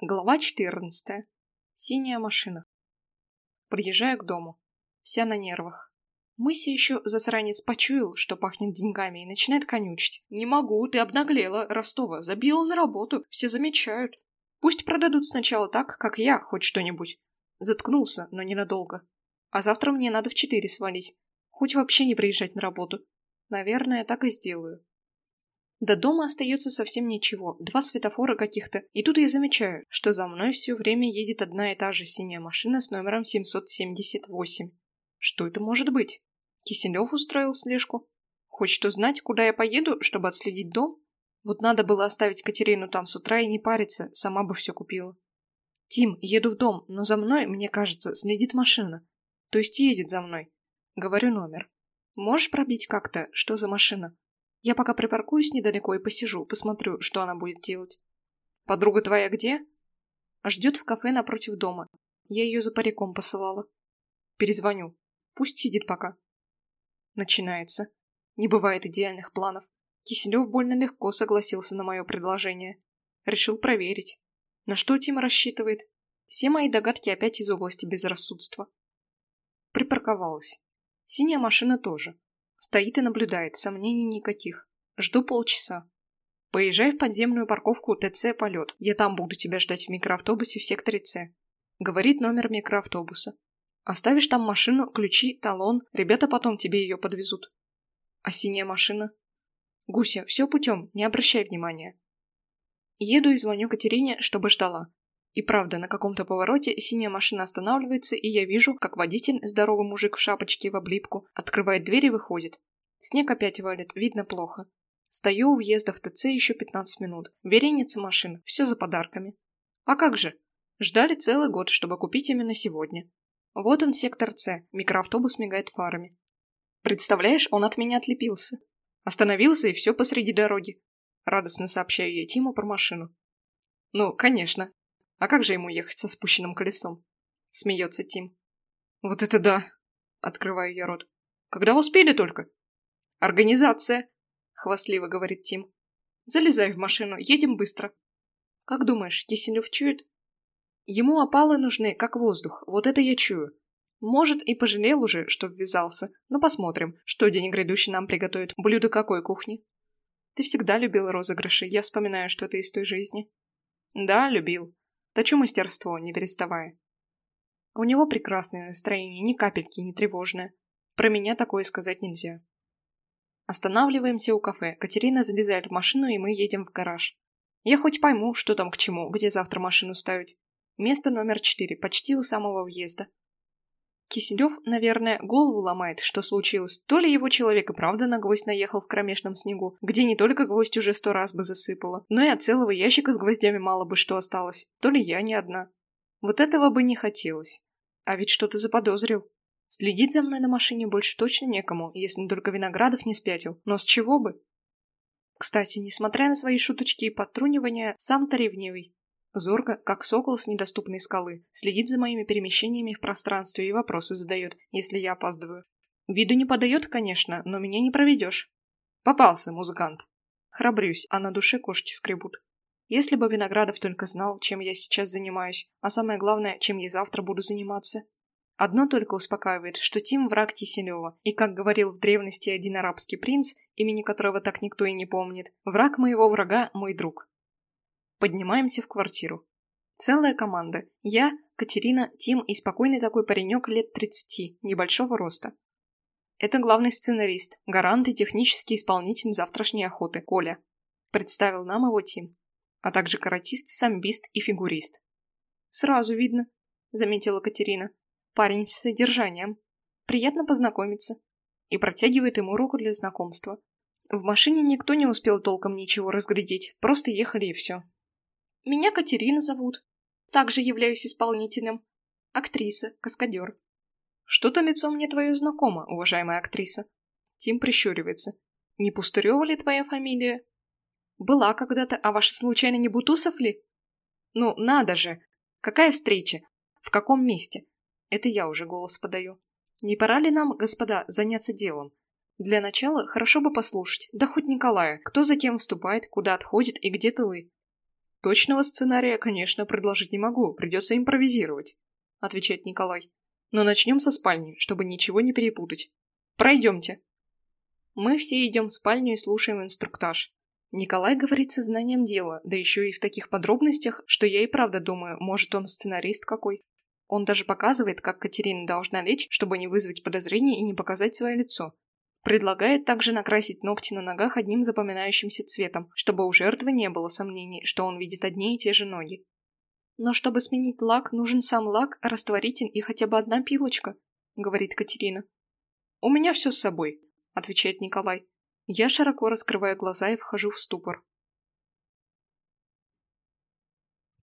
Глава 14. Синяя машина. Приезжаю к дому. Вся на нервах. Мыся еще засранец почуял, что пахнет деньгами, и начинает конючить. «Не могу, ты обнаглела, Ростова, забила на работу, все замечают. Пусть продадут сначала так, как я, хоть что-нибудь». Заткнулся, но ненадолго. А завтра мне надо в четыре свалить. Хоть вообще не приезжать на работу. Наверное, так и сделаю. До дома остается совсем ничего, два светофора каких-то, и тут я замечаю, что за мной все время едет одна и та же синяя машина с номером 778. Что это может быть? Киселев устроил слежку? Хочет узнать, куда я поеду, чтобы отследить дом? Вот надо было оставить Катерину там с утра и не париться, сама бы все купила. Тим, еду в дом, но за мной, мне кажется, следит машина. То есть едет за мной. Говорю номер. Можешь пробить как-то, что за машина? Я пока припаркуюсь недалеко и посижу, посмотрю, что она будет делать. Подруга твоя где? Ждет в кафе напротив дома. Я ее за париком посылала. Перезвоню. Пусть сидит пока. Начинается. Не бывает идеальных планов. Киселев больно легко согласился на мое предложение. Решил проверить. На что Тим рассчитывает? Все мои догадки опять из области безрассудства. Припарковалась. Синяя машина тоже. Стоит и наблюдает, сомнений никаких. Жду полчаса. Поезжай в подземную парковку ТЦ «Полет». Я там буду тебя ждать в микроавтобусе в секторе С. Говорит номер микроавтобуса. Оставишь там машину, ключи, талон. Ребята потом тебе ее подвезут. А синяя машина? Гуся, все путем, не обращай внимания. Еду и звоню Катерине, чтобы ждала. И правда, на каком-то повороте синяя машина останавливается, и я вижу, как водитель, здоровый мужик в шапочке в облипку, открывает дверь и выходит. Снег опять валит, видно плохо. Стою у въезда в ТЦ еще 15 минут. Вереница машин, все за подарками. А как же? Ждали целый год, чтобы купить именно сегодня. Вот он, сектор С, микроавтобус мигает фарами. Представляешь, он от меня отлепился. Остановился и все посреди дороги. Радостно сообщаю я Тиму про машину. Ну, конечно, а как же ему ехать со спущенным колесом? Смеется Тим. Вот это да! Открываю я рот. Когда успели только? Организация! Хвастливо говорит Тим. Залезай в машину, едем быстро. Как думаешь, Киселев чует? Ему опалы нужны, как воздух, вот это я чую. Может, и пожалел уже, что ввязался, но посмотрим, что день грядущий нам приготовит, блюдо какой кухни. Ты всегда любил розыгрыши, я вспоминаю что-то из той жизни. Да, любил. Точу мастерство, не переставая. У него прекрасное настроение, ни капельки не тревожное. Про меня такое сказать нельзя. Останавливаемся у кафе. Катерина залезает в машину, и мы едем в гараж. Я хоть пойму, что там к чему, где завтра машину ставить. Место номер четыре, почти у самого въезда. Киселев, наверное, голову ломает, что случилось. То ли его человек и правда на гвоздь наехал в кромешном снегу, где не только гвоздь уже сто раз бы засыпало, но и от целого ящика с гвоздями мало бы что осталось. То ли я не одна. Вот этого бы не хотелось. А ведь что-то заподозрил. Следить за мной на машине больше точно некому, если только Виноградов не спятил. Но с чего бы? Кстати, несмотря на свои шуточки и подтрунивания, сам-то ревнивый. Зорко, как сокол с недоступной скалы, следит за моими перемещениями в пространстве и вопросы задает, если я опаздываю. Виду не подает, конечно, но меня не проведешь. Попался, музыкант. Храбрюсь, а на душе кошки скребут. Если бы Виноградов только знал, чем я сейчас занимаюсь, а самое главное, чем я завтра буду заниматься. Одно только успокаивает, что Тим враг Киселева, и, как говорил в древности один арабский принц, имени которого так никто и не помнит, враг моего врага – мой друг. Поднимаемся в квартиру. Целая команда. Я, Катерина, Тим и спокойный такой паренек лет 30, небольшого роста. Это главный сценарист, гарант и технический исполнитель завтрашней охоты, Коля. Представил нам его Тим. А также каратист, самбист и фигурист. Сразу видно, заметила Катерина. Парень с содержанием. Приятно познакомиться. И протягивает ему руку для знакомства. В машине никто не успел толком ничего разглядеть, просто ехали и все. Меня Катерина зовут. Также являюсь исполнителем. Актриса, каскадер. Что-то лицо мне твое знакомо, уважаемая актриса. Тим прищуривается. Не Пустырева ли твоя фамилия? Была когда-то, а ваша случайно не Бутусов ли? Ну, надо же! Какая встреча? В каком месте? Это я уже голос подаю. Не пора ли нам, господа, заняться делом? Для начала хорошо бы послушать, да хоть Николая, кто за кем вступает, куда отходит и где тылы. Точного сценария, конечно, предложить не могу, придется импровизировать, отвечает Николай. Но начнем со спальни, чтобы ничего не перепутать. Пройдемте. Мы все идем в спальню и слушаем инструктаж. Николай говорит со знанием дела, да еще и в таких подробностях, что я и правда думаю, может он сценарист какой. Он даже показывает, как Катерина должна лечь, чтобы не вызвать подозрений и не показать свое лицо. Предлагает также накрасить ногти на ногах одним запоминающимся цветом, чтобы у жертвы не было сомнений, что он видит одни и те же ноги. Но чтобы сменить лак, нужен сам лак, растворитель и хотя бы одна пилочка, говорит Катерина. У меня все с собой, отвечает Николай. Я широко раскрываю глаза и вхожу в ступор.